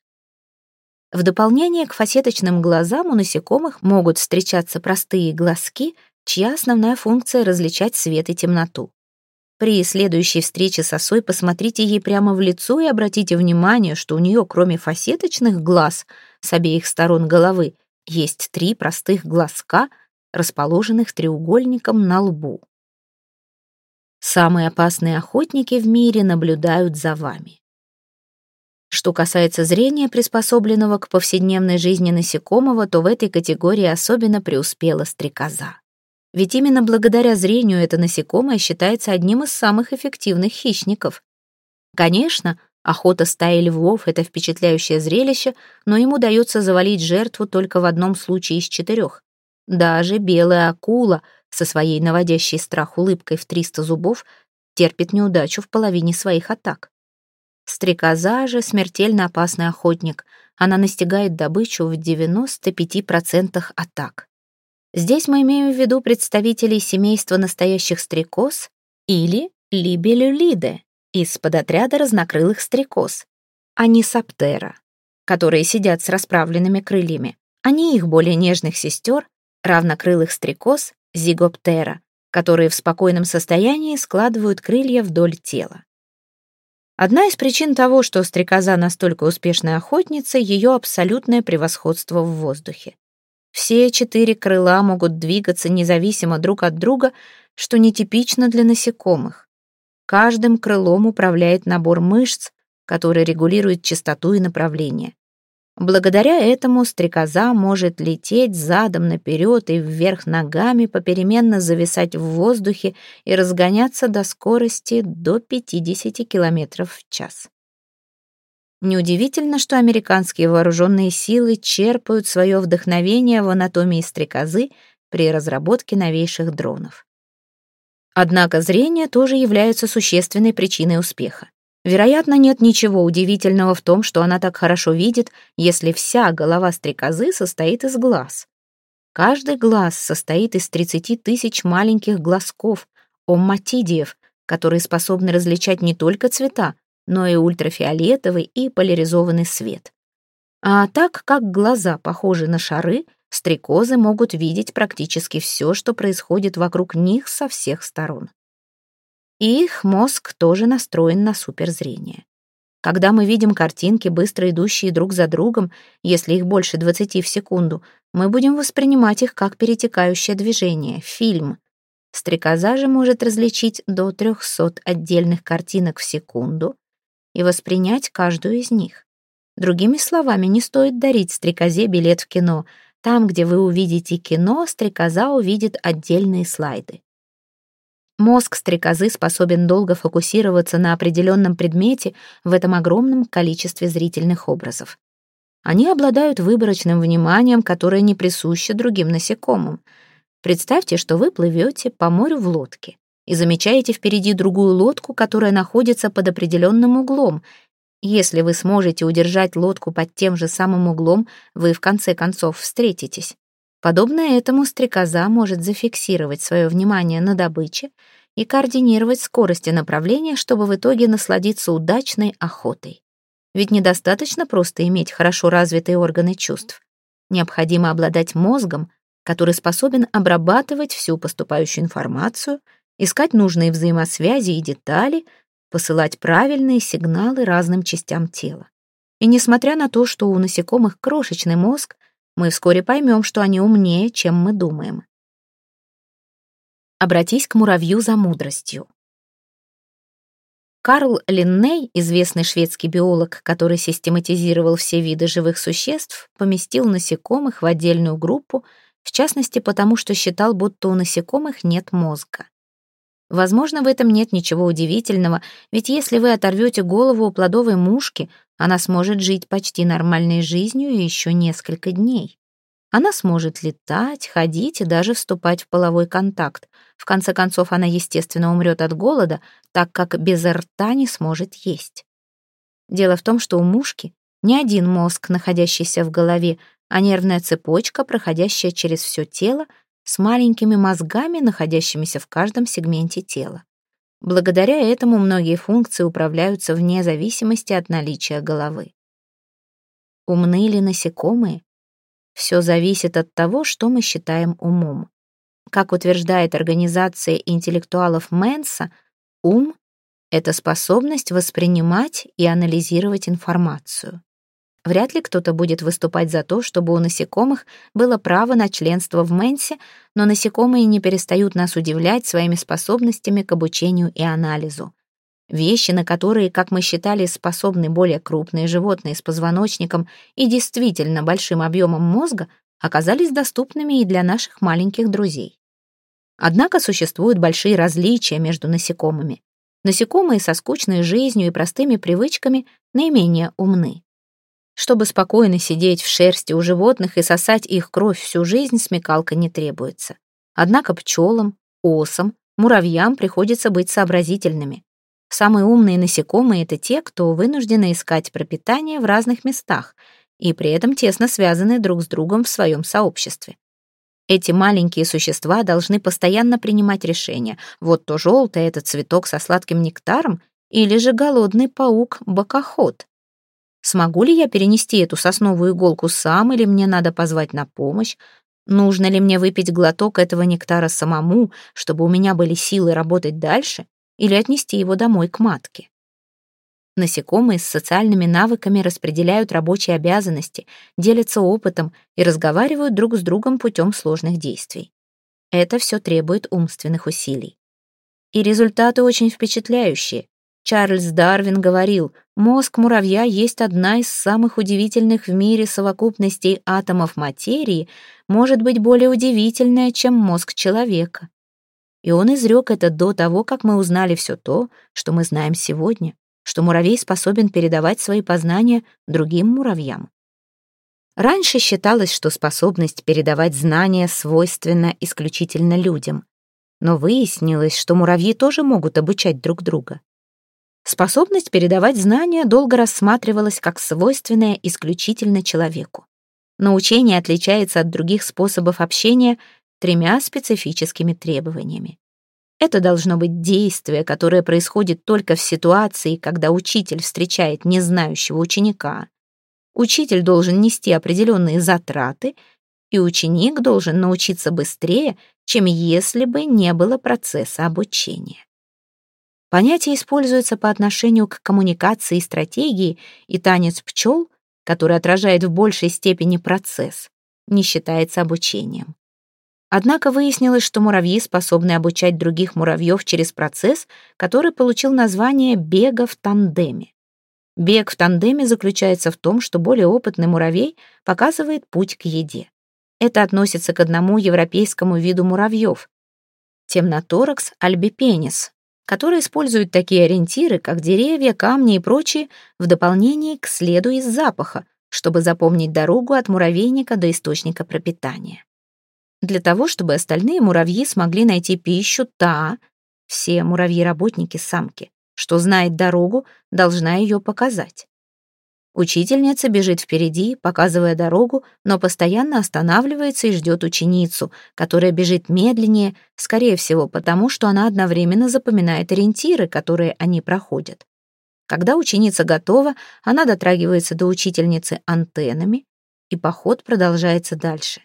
В дополнение к фасеточным глазам у насекомых могут встречаться простые глазки, чья основная функция — различать свет и темноту. При следующей встрече с осой посмотрите ей прямо в лицо и обратите внимание, что у нее, кроме фасеточных глаз с обеих сторон головы, есть три простых глазка — расположенных треугольником на лбу. Самые опасные охотники в мире наблюдают за вами. Что касается зрения, приспособленного к повседневной жизни насекомого, то в этой категории особенно преуспела стрекоза. Ведь именно благодаря зрению это насекомое считается одним из самых эффективных хищников. Конечно, охота стаи львов — это впечатляющее зрелище, но ему удается завалить жертву только в одном случае из четырех. Даже белая акула со своей наводящей страх улыбкой в 300 зубов терпит неудачу в половине своих атак. Стрекоза же смертельно опасный охотник. Она настигает добычу в 95% атак. Здесь мы имеем в виду представителей семейства настоящих стрекоз или либелюлиде из подотряда разнокрылых стрекоз, а не саптера, которые сидят с расправленными крыльями. Они их более нежных сестер равнокрылых стрекоз зигоптера, которые в спокойном состоянии складывают крылья вдоль тела. Одна из причин того, что стрекоза настолько успешная охотница, ее абсолютное превосходство в воздухе. Все четыре крыла могут двигаться независимо друг от друга, что нетипично для насекомых. Каждым крылом управляет набор мышц, который регулирует частоту и направление. Благодаря этому стрекоза может лететь задом наперед и вверх ногами, попеременно зависать в воздухе и разгоняться до скорости до 50 км в час. Неудивительно, что американские вооруженные силы черпают свое вдохновение в анатомии стрекозы при разработке новейших дронов. Однако зрение тоже является существенной причиной успеха. Вероятно, нет ничего удивительного в том, что она так хорошо видит, если вся голова стрекозы состоит из глаз. Каждый глаз состоит из 30 тысяч маленьких глазков, омматидиев, которые способны различать не только цвета, но и ультрафиолетовый и поляризованный свет. А так как глаза похожи на шары, стрекозы могут видеть практически все, что происходит вокруг них со всех сторон. Их мозг тоже настроен на суперзрение. Когда мы видим картинки, быстро идущие друг за другом, если их больше 20 в секунду, мы будем воспринимать их как перетекающее движение, фильм. Стрекоза же может различить до 300 отдельных картинок в секунду и воспринять каждую из них. Другими словами, не стоит дарить стрекозе билет в кино. Там, где вы увидите кино, стрекоза увидит отдельные слайды. Мозг стрекозы способен долго фокусироваться на определенном предмете в этом огромном количестве зрительных образов. Они обладают выборочным вниманием, которое не присуще другим насекомым. Представьте, что вы плывете по морю в лодке и замечаете впереди другую лодку, которая находится под определенным углом. Если вы сможете удержать лодку под тем же самым углом, вы в конце концов встретитесь. Подобно этому стрекоза может зафиксировать свое внимание на добыче и координировать скорость и направление, чтобы в итоге насладиться удачной охотой. Ведь недостаточно просто иметь хорошо развитые органы чувств. Необходимо обладать мозгом, который способен обрабатывать всю поступающую информацию, искать нужные взаимосвязи и детали, посылать правильные сигналы разным частям тела. И несмотря на то, что у насекомых крошечный мозг, мы вскоре поймем, что они умнее, чем мы думаем. Обратись к муравью за мудростью. Карл Линней, известный шведский биолог, который систематизировал все виды живых существ, поместил насекомых в отдельную группу, в частности потому, что считал, будто у насекомых нет мозга. Возможно, в этом нет ничего удивительного, ведь если вы оторвете голову у плодовой мушки, она сможет жить почти нормальной жизнью еще несколько дней. Она сможет летать, ходить и даже вступать в половой контакт. В конце концов, она, естественно, умрет от голода, так как без рта не сможет есть. Дело в том, что у мушки не один мозг, находящийся в голове, а нервная цепочка, проходящая через все тело, с маленькими мозгами, находящимися в каждом сегменте тела. Благодаря этому многие функции управляются вне зависимости от наличия головы. Умны ли насекомые? Все зависит от того, что мы считаем умом. Как утверждает организация интеллектуалов Мэнса, ум — это способность воспринимать и анализировать информацию. Вряд ли кто-то будет выступать за то, чтобы у насекомых было право на членство в Мэнсе, но насекомые не перестают нас удивлять своими способностями к обучению и анализу. Вещи, на которые, как мы считали, способны более крупные животные с позвоночником и действительно большим объемом мозга, оказались доступными и для наших маленьких друзей. Однако существуют большие различия между насекомыми. Насекомые со скучной жизнью и простыми привычками наименее умны. Чтобы спокойно сидеть в шерсти у животных и сосать их кровь всю жизнь, смекалка не требуется. Однако пчелам, осам, муравьям приходится быть сообразительными. Самые умные насекомые — это те, кто вынуждены искать пропитание в разных местах и при этом тесно связаны друг с другом в своем сообществе. Эти маленькие существа должны постоянно принимать решения. Вот то желтое — это цветок со сладким нектаром, или же голодный паук-бокоход. Смогу ли я перенести эту сосновую иголку сам, или мне надо позвать на помощь? Нужно ли мне выпить глоток этого нектара самому, чтобы у меня были силы работать дальше, или отнести его домой к матке? Насекомые с социальными навыками распределяют рабочие обязанности, делятся опытом и разговаривают друг с другом путем сложных действий. Это все требует умственных усилий. И результаты очень впечатляющие. Чарльз Дарвин говорил, мозг муравья есть одна из самых удивительных в мире совокупностей атомов материи, может быть более удивительная, чем мозг человека. И он изрек это до того, как мы узнали все то, что мы знаем сегодня, что муравей способен передавать свои познания другим муравьям. Раньше считалось, что способность передавать знания свойственна исключительно людям. Но выяснилось, что муравьи тоже могут обучать друг друга. Способность передавать знания долго рассматривалась как свойственная исключительно человеку. Научение отличается от других способов общения тремя специфическими требованиями. Это должно быть действие, которое происходит только в ситуации, когда учитель встречает незнающего ученика. Учитель должен нести определенные затраты, и ученик должен научиться быстрее, чем если бы не было процесса обучения. Понятие используется по отношению к коммуникации и стратегии, и танец пчел, который отражает в большей степени процесс, не считается обучением. Однако выяснилось, что муравьи способны обучать других муравьев через процесс, который получил название бега в тандеме. Бег в тандеме заключается в том, что более опытный муравей показывает путь к еде. Это относится к одному европейскому виду муравьев — темноторакс альбипенис, которые используют такие ориентиры, как деревья, камни и прочие, в дополнение к следу из запаха, чтобы запомнить дорогу от муравейника до источника пропитания. Для того, чтобы остальные муравьи смогли найти пищу, та, все муравьи-работники самки, что знает дорогу, должна ее показать. Учительница бежит впереди, показывая дорогу, но постоянно останавливается и ждет ученицу, которая бежит медленнее, скорее всего, потому что она одновременно запоминает ориентиры, которые они проходят. Когда ученица готова, она дотрагивается до учительницы антеннами, и поход продолжается дальше.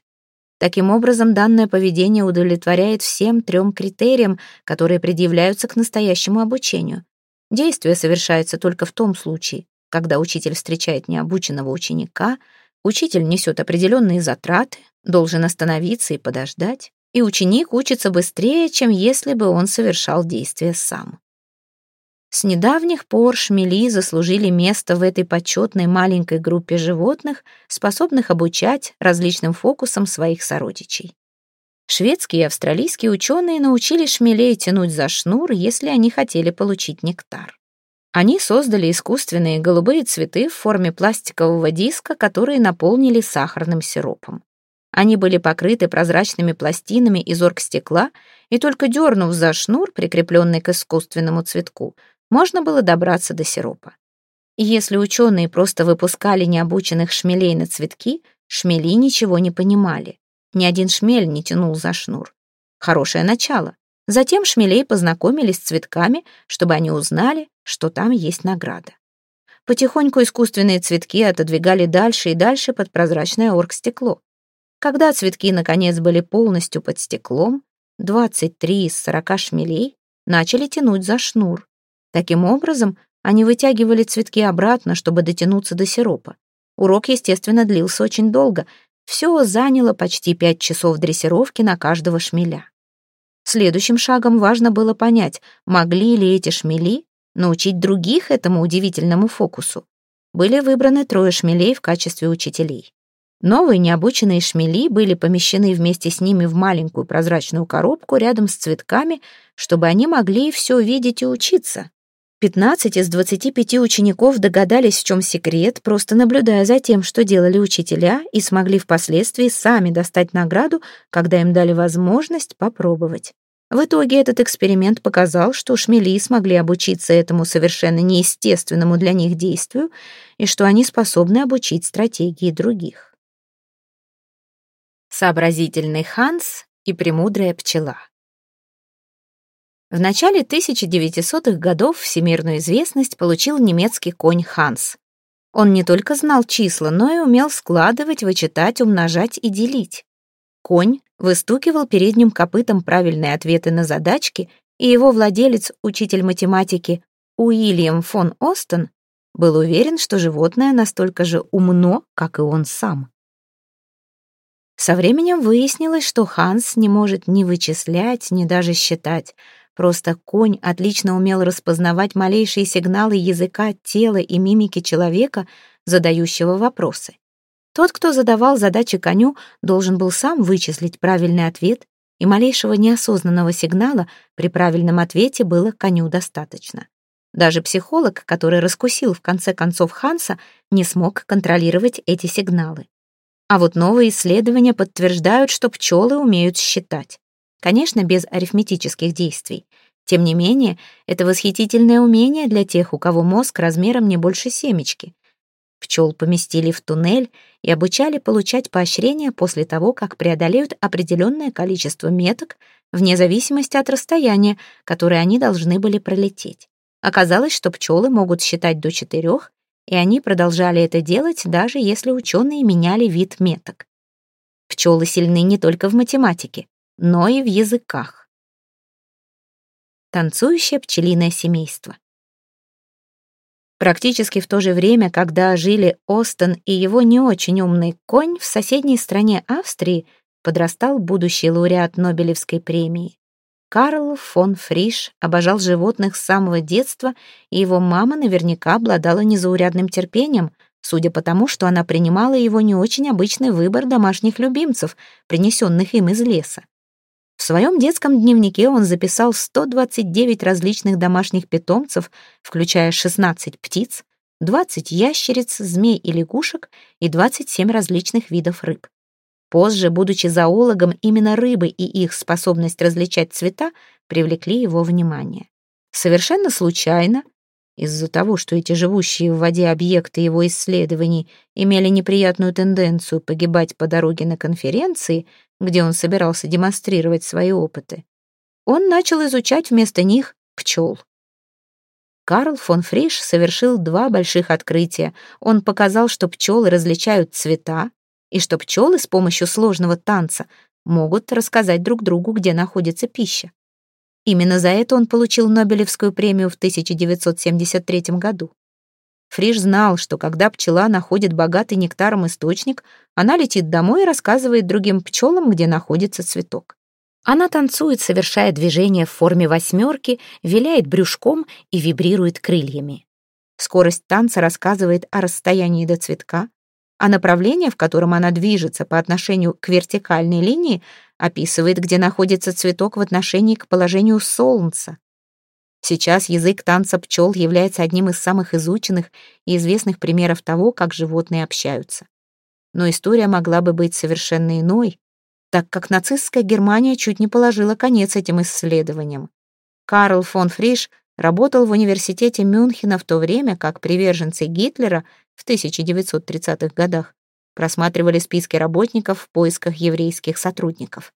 Таким образом, данное поведение удовлетворяет всем трем критериям, которые предъявляются к настоящему обучению. Действие совершается только в том случае, когда учитель встречает необученного ученика, учитель несет определенные затраты, должен остановиться и подождать, и ученик учится быстрее, чем если бы он совершал действие сам. С недавних пор шмели заслужили место в этой почетной маленькой группе животных, способных обучать различным фокусам своих сородичей. Шведские и австралийские ученые научили шмелей тянуть за шнур, если они хотели получить нектар. Они создали искусственные голубые цветы в форме пластикового диска, которые наполнили сахарным сиропом. Они были покрыты прозрачными пластинами из оргстекла, и только дернув за шнур, прикрепленный к искусственному цветку, можно было добраться до сиропа. Если ученые просто выпускали необученных шмелей на цветки, шмели ничего не понимали. Ни один шмель не тянул за шнур. Хорошее начало. Затем шмелей познакомились с цветками, чтобы они узнали, что там есть награда. Потихоньку искусственные цветки отодвигали дальше и дальше под прозрачное оргстекло. Когда цветки, наконец, были полностью под стеклом, 23 из 40 шмелей начали тянуть за шнур. Таким образом, они вытягивали цветки обратно, чтобы дотянуться до сиропа. Урок, естественно, длился очень долго. Все заняло почти пять часов дрессировки на каждого шмеля. Следующим шагом важно было понять, могли ли эти шмели научить других этому удивительному фокусу. Были выбраны трое шмелей в качестве учителей. Новые необученные шмели были помещены вместе с ними в маленькую прозрачную коробку рядом с цветками, чтобы они могли все видеть и учиться. 15 из 25 учеников догадались, в чем секрет, просто наблюдая за тем, что делали учителя, и смогли впоследствии сами достать награду, когда им дали возможность попробовать. В итоге этот эксперимент показал, что шмели смогли обучиться этому совершенно неестественному для них действию и что они способны обучить стратегии других сообразительный Ханс и премудрая пчела. В начале 1900-х годов всемирную известность получил немецкий конь Ханс. Он не только знал числа, но и умел складывать, вычитать, умножать и делить. Конь выстукивал передним копытом правильные ответы на задачки, и его владелец, учитель математики Уильям фон Остен, был уверен, что животное настолько же умно, как и он сам. Со временем выяснилось, что Ханс не может ни вычислять, ни даже считать. Просто конь отлично умел распознавать малейшие сигналы языка, тела и мимики человека, задающего вопросы. Тот, кто задавал задачи коню, должен был сам вычислить правильный ответ, и малейшего неосознанного сигнала при правильном ответе было коню достаточно. Даже психолог, который раскусил в конце концов Ханса, не смог контролировать эти сигналы. А вот новые исследования подтверждают, что пчелы умеют считать. Конечно, без арифметических действий. Тем не менее, это восхитительное умение для тех, у кого мозг размером не больше семечки. Пчел поместили в туннель и обучали получать поощрения после того, как преодолеют определенное количество меток, вне зависимости от расстояния, которое они должны были пролететь. Оказалось, что пчелы могут считать до четырех и они продолжали это делать, даже если ученые меняли вид меток. Пчелы сильны не только в математике, но и в языках. Танцующее пчелиное семейство. Практически в то же время, когда жили Остен и его не очень умный конь, в соседней стране Австрии подрастал будущий лауреат Нобелевской премии. Карл фон Фриш обожал животных с самого детства, и его мама наверняка обладала незаурядным терпением, судя по тому, что она принимала его не очень обычный выбор домашних любимцев, принесенных им из леса. В своем детском дневнике он записал 129 различных домашних питомцев, включая 16 птиц, 20 ящериц, змей и лягушек и 27 различных видов рыб. Позже, будучи зоологом, именно рыбы и их способность различать цвета привлекли его внимание. Совершенно случайно, из-за того, что эти живущие в воде объекты его исследований имели неприятную тенденцию погибать по дороге на конференции, где он собирался демонстрировать свои опыты, он начал изучать вместо них пчел. Карл фон Фриш совершил два больших открытия. Он показал, что пчелы различают цвета, и что пчелы с помощью сложного танца могут рассказать друг другу, где находится пища. Именно за это он получил Нобелевскую премию в 1973 году. Фриш знал, что когда пчела находит богатый нектаром источник, она летит домой и рассказывает другим пчелам, где находится цветок. Она танцует, совершая движения в форме восьмерки, виляет брюшком и вибрирует крыльями. Скорость танца рассказывает о расстоянии до цветка, а направление, в котором она движется по отношению к вертикальной линии, описывает, где находится цветок в отношении к положению Солнца. Сейчас язык танца пчел является одним из самых изученных и известных примеров того, как животные общаются. но история могла бы быть совершенно иной, так как нацистская Германия чуть не положила конец этим исследованиям. Карл фон Фриш работал в университете Мюнхена в то время, как приверженцы Гитлера в 1930-х годах просматривали списки работников в поисках еврейских сотрудников.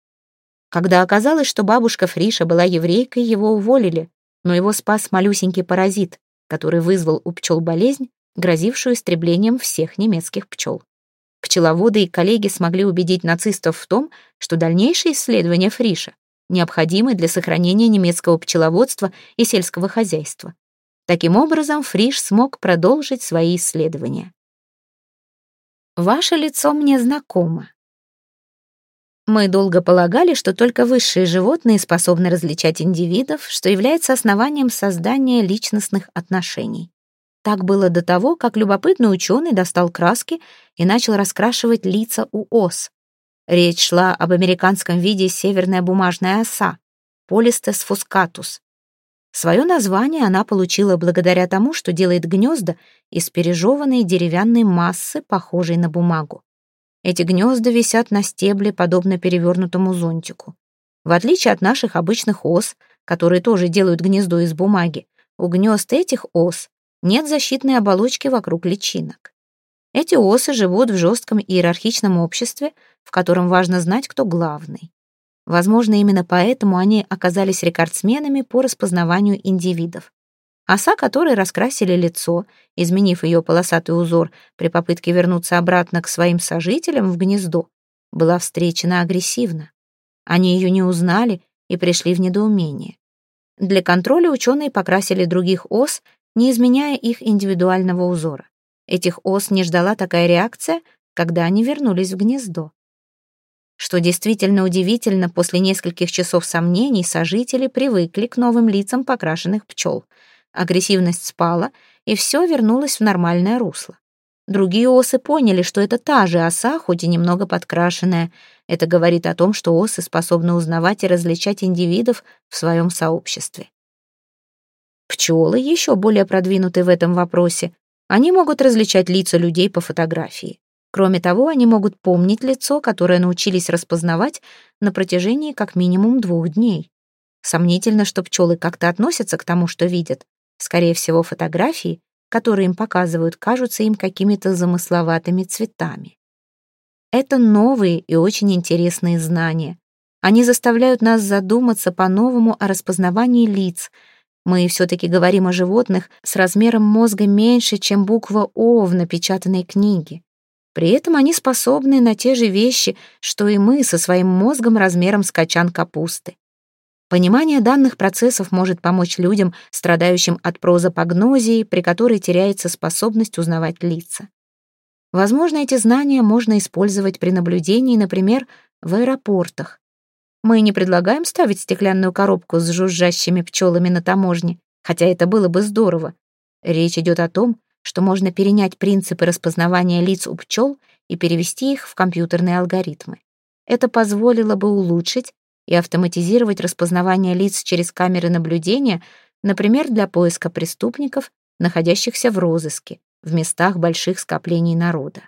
Когда оказалось, что бабушка Фриша была еврейкой, его уволили, но его спас малюсенький паразит, который вызвал у пчел болезнь, грозившую истреблением всех немецких пчел. Пчеловоды и коллеги смогли убедить нацистов в том, что дальнейшие исследования Фриша необходимы для сохранения немецкого пчеловодства и сельского хозяйства. Таким образом, Фриш смог продолжить свои исследования. Ваше лицо мне знакомо. Мы долго полагали, что только высшие животные способны различать индивидов, что является основанием создания личностных отношений. Так было до того, как любопытный ученый достал краски и начал раскрашивать лица у ос. Речь шла об американском виде северная бумажная оса, Полистес фускатус. Свое название она получила благодаря тому, что делает гнезда из пережеванной деревянной массы, похожей на бумагу. Эти гнезда висят на стебле, подобно перевернутому зонтику. В отличие от наших обычных ос, которые тоже делают гнездо из бумаги, у гнезд этих ос нет защитной оболочки вокруг личинок. Эти осы живут в жестком иерархичном обществе, в котором важно знать, кто главный. Возможно, именно поэтому они оказались рекордсменами по распознаванию индивидов. Оса, которой раскрасили лицо, изменив ее полосатый узор при попытке вернуться обратно к своим сожителям в гнездо, была встречена агрессивно. Они ее не узнали и пришли в недоумение. Для контроля ученые покрасили других ос, не изменяя их индивидуального узора. Этих ос не ждала такая реакция, когда они вернулись в гнездо. Что действительно удивительно, после нескольких часов сомнений сожители привыкли к новым лицам покрашенных пчел. Агрессивность спала, и все вернулось в нормальное русло. Другие осы поняли, что это та же оса, хоть и немного подкрашенная. Это говорит о том, что осы способны узнавать и различать индивидов в своем сообществе. Пчелы еще более продвинуты в этом вопросе. Они могут различать лица людей по фотографии. Кроме того, они могут помнить лицо, которое научились распознавать на протяжении как минимум двух дней. Сомнительно, что пчелы как-то относятся к тому, что видят. Скорее всего, фотографии, которые им показывают, кажутся им какими-то замысловатыми цветами. Это новые и очень интересные знания. Они заставляют нас задуматься по-новому о распознавании лиц. Мы все-таки говорим о животных с размером мозга меньше, чем буква «О» в напечатанной книге. При этом они способны на те же вещи, что и мы со своим мозгом размером с качан капусты. Понимание данных процессов может помочь людям, страдающим от прозапогнозии, при которой теряется способность узнавать лица. Возможно, эти знания можно использовать при наблюдении, например, в аэропортах. Мы не предлагаем ставить стеклянную коробку с жужжащими пчелами на таможне, хотя это было бы здорово. Речь идет о том, что можно перенять принципы распознавания лиц у пчел и перевести их в компьютерные алгоритмы. Это позволило бы улучшить и автоматизировать распознавание лиц через камеры наблюдения, например, для поиска преступников, находящихся в розыске, в местах больших скоплений народа.